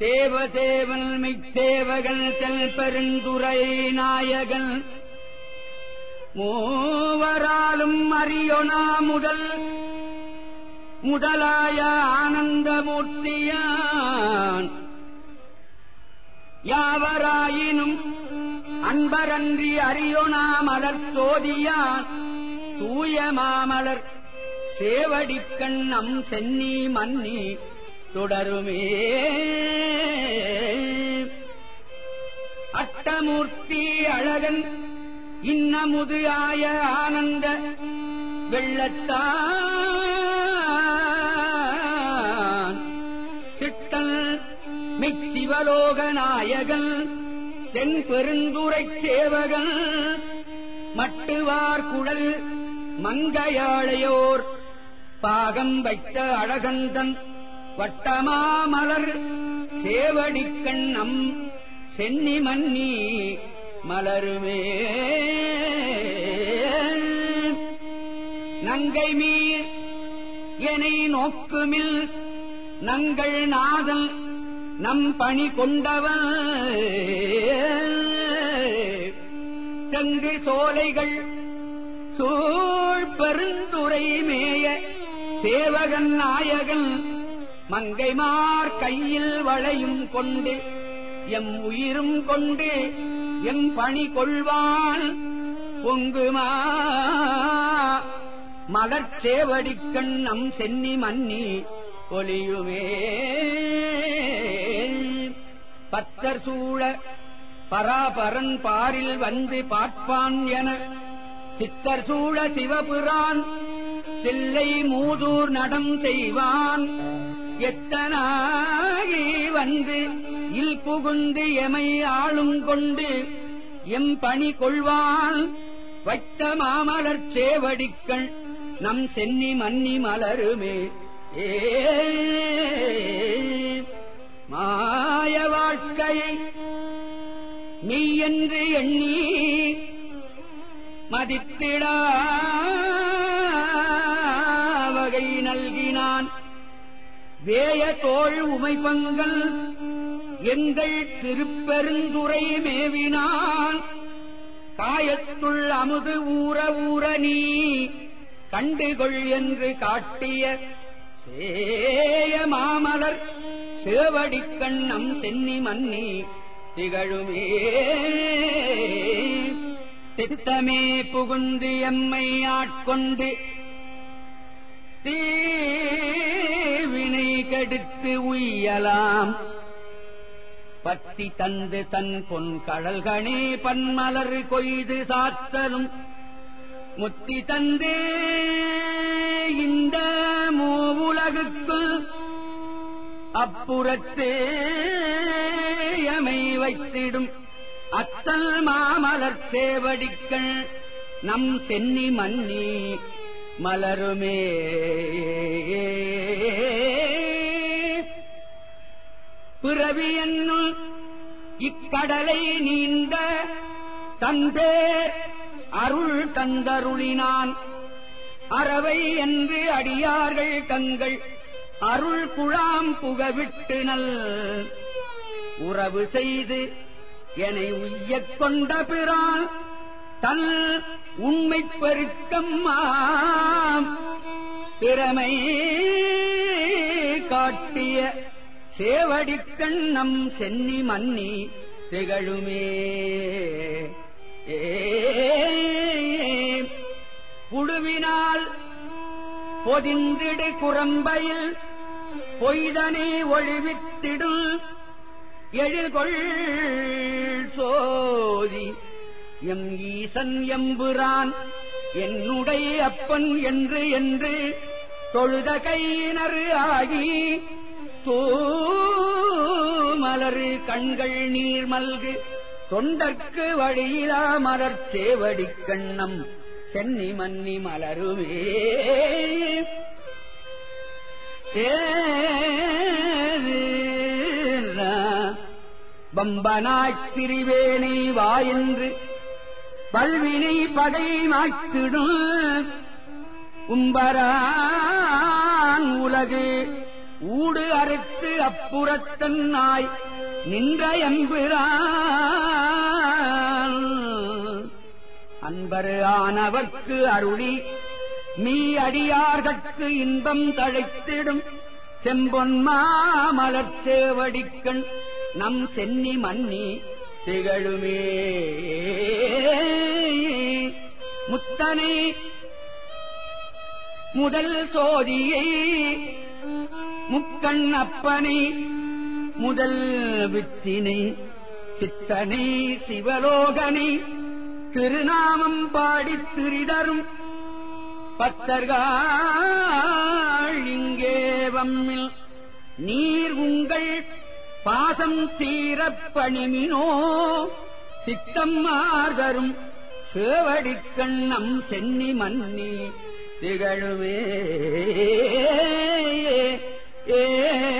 தேவதேவன் மித்தேவகன் தெல் பெருந்துரை நாயகன். மூவராலும் அறியொனா முதல் முதலாய ஆனந்தமூர்த்தியான். யாவராயினும் அன்பரன்றி அறியொனா மலர் தோதியான் தூய மாமலர் சேவடிக்கண் நம் சென்னி மன்னி தொடருமே அட்டமூர்த்தி அழகன் இன்னமுது ஆய ஆனந்த வெள்ளத்தான் சிட்டல் மிச்சிவலோக நாயகன் தென் பெருந்துரைச் சேவகன் மட்டுவார் குழல் மங்கையாளையோர் பாகம் வைத்த அழகந்தன் வட்டமாமலர் சேவடிக்கண் நம் சென்னி மன்னி மலருமே. நங்கை மீர் எனை நோக்குமில் நங்கள் நாதல் நம் பணி கொண்டவன் தெங்கு சோலைகள் சூழ் பெருந்துரை மேய சேவகன் நாயகன் மங்கைமார் கையில் வளையும் கொண்டு எம் உயிரும் கொண்டு எம் பணி கொள்வான். பொங்குமா மலர்ச்சேவடிக்கண் நம் சென்னி மன்னி ஒளியுமே. பத்தர் சூழ பராபரன் பாரில் வந்து பார்ப்பான் என சித்தர் சூழ சிவபுரான் தில்லை மூதூர் நடம் செய்வான். எத்தனாகி வந்து இல் புகுந்து எமை ஆளும் கொண்டு எம் பணி கொள்வான் வைத்த மாமலர் சேவடிக்கள் நம் சென்னி மன்னி மலருமே. ஏ மாய வாழ்க்கையை மெய்யென்று எண்ணி மதித்திட வகை நல்கினான். வேய தோல் உமைபங்கள் எங்கள் திருப்பெருந்துரை மேவினான். காயத்துள் அமுது ஊற ஊற நீ கண்டுகொள் என்று காட்டிய சேய மாமலர் சேவடிக்கண் சென்னி மன்னி திகழுமே. திட்டமே புகுந்து எம்மை ஆட்கொண்டு தீ கெடுத்து உய்யலாம். பத்தி தந்து தன் பொன் கடல்கணே பன்மலர் கொய்து சாத்தலும். முத்தி தந்தே இந்த மூவுலகுக்கு அப்புறத்தே எமை வைத்திடும். அத்தல் மாமலர் சேவடிக்கள் நம் சென்னி மன்னி மலருமே. பிறவி என்னும் இக்கடலை நீந்த தன்பேர் அருள் தந்தருளினான். அறவை என்று அடியார்கள் தங்கள் அருள் குழாம் புகவிட்டு நல். உறவு செய்து என்னை உய்யக் கொண்ட பிறான் தன் உண்மை பெருக்கம் திறமை காட்டிய சேவடிக்கண் நம் சென்னி மன்னி திகழுமே. புடுவினால் பொதிந்திடு குரம்பையில் பொய்தனை ஒழிவித்திடும் எழில்கொள் சோதி. எம் ஈசன் எம்புரான் என்னுடைய அப்பன் என்று என்று தொழுத கையினர் ஆகி தூமலரு கண்கள் நீர் மல்கு. தொண்டற்கு வழியிலா மலர் சேவடி கண்ணம். சென்னி மன்னி மலருமே. பம்பனாய்த் திரிவேனை வாயென்று பல்வினை பகை மாய்த்திடும். உம்பரான் உலகு ஊடு அறுத்து அப்புறத்தன் நாய் நின்ற எம்பிரான். அன்பரு ஆனவர்க்கு அருளி மீ அடியார்கட்கு இன்பம் தழைத்திடும். செம்பொன் மாமலச்சேவடிக்கண் நம் சென்னி மன்னி திகழுமே. முத்தனை முதல் சோதியை முக்கண் அப்பனை முதல் வித்தினை சித்தனை சிவலோகனை திருநாமம் பாடித் திரிதரும் பத்தர்கள் வம்மில். நீர் உங்கள் பாசம் தீரப் பணிமினோ சித்தம் மார்தரும் சேவடிக்கண்ணம் சென்னி மன்னி திகழுவே. ஏ